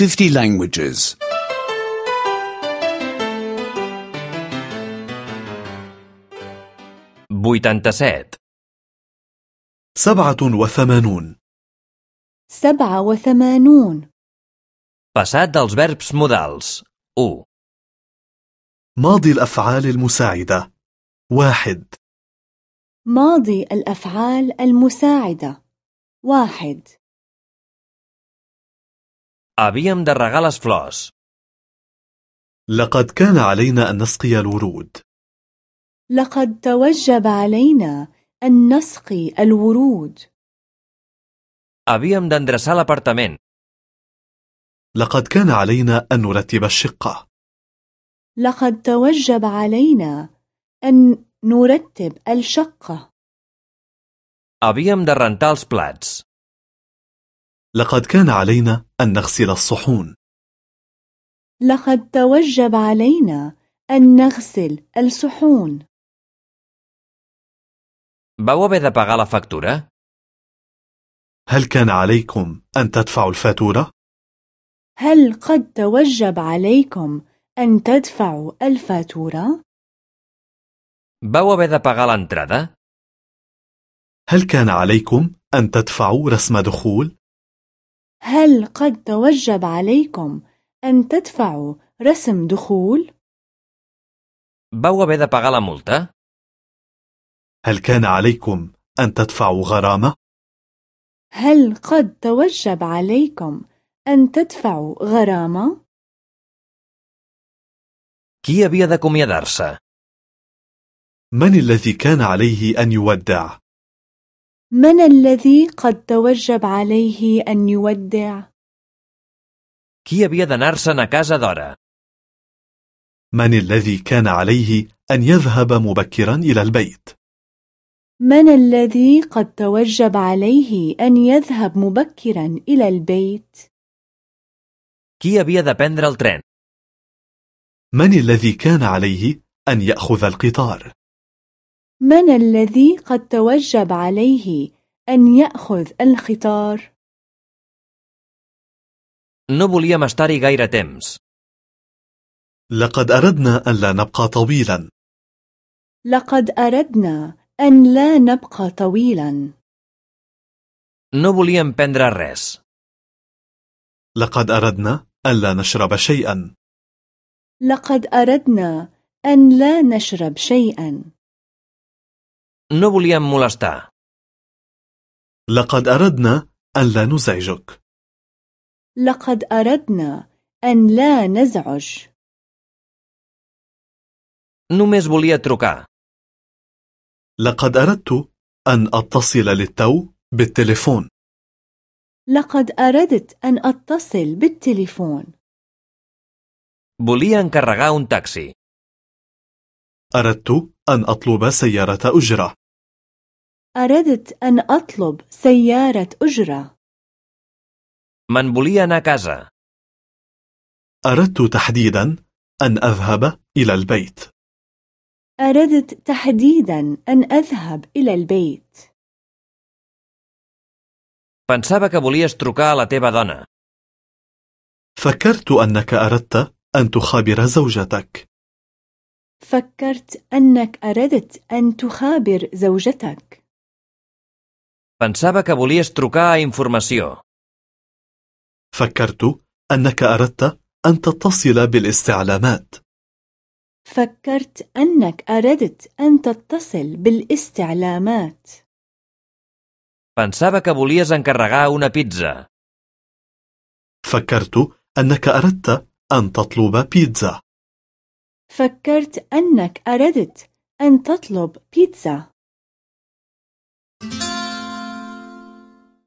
50 languages. 87. سبعة وثمانون سبعة وثمانون Passat dels verbs modals. 1. ماضي الأفعال المساعدة واحد ماضي الأفعال المساعدة واحد Havíem de regar les flors. لقد كان علينا أن نسقي الورود لقد توجب علينا أن نسقي الورود Havíem d'endreçar l'apartament. لقد كان علينا أن نرتب الشقة لقد توجب علينا أن نرتب الشقة Havíem de rentar els plats. لقد كان علينا أن نغسل الصحون لقد توجب علينا أن نغسل الصحون Vau haver de pagar la factura? هل كان عليكم أن تدفعوا الفاتورة؟ هل قد توجب عليكم أن تدفعوا الفاتورة؟ Vau haver de pagar l'entrada? هل كان عليكم أن تدفعوا رسم دخول؟ هل قد توجب عليكم أن تدفعوا رسم دخول؟ Vau haver de pagar la multa? هل كان عليكم أن تدفعوا غرامة؟ هل قد توجب عليكم أن تدفعوا غرامة؟ Qui havia d'acomiadar-se? من الذي كان عليه أن يودع؟ من الذي قد توجب عليه أن يودع؟ Qui havia d'anar-se'n a casa d'hora? من الذي كان عليه أن يذهب مبكرا إلى البيت؟ من الذي قد توجب عليه أن يذهب مبكرا إلى البيت؟ Qui havia de prendre el tren? من الذي كان عليه أن يأخذ القطار؟ من الذي قد توجب عليه أن يأخذ القطار؟ No volíem estar-hi gaire temps. لقد أردنا أن لا نبقى طويلا لقد أردنا أن لا نبقى طويلا No volíem prendre res. لقد أردنا أن لا نشرب شيئا لقد أردنا أن لا نشرب شيئا No volíem molestar. لقد أردنا أن لا نزعجك لقد أردنا أن لا نزعج Només volia trucar. لقد أردت أن أتصل للتو بالتليفون لقد أردت أن أتصل بالتليفون Volia encarregar un taxi. أردت أن أطلب سيارة أجرة أردت أن أطلب سيارة أجرة. volia anar a casa. أردت تحديدا أن أذهب إلى البيت. أردت تحديدا أن أذهب إلى البيت. Pensava que volies trucar a la teva dona. فكرت أنك أردت أن تخابر زوجتك. فكرت أنك أردت أن تخابر زوجتك. Pensava que volies trucar a informació. فكرت أنك أردت أن تتصل بالاستعلامات فكرت أنك أردت أن تتصل بالاستعلامات Pensava que volies encarregar una pizza. فكرت أنك أردت أن تطلب بيتزا فكرت أنك أردت أن تطلب بيتزا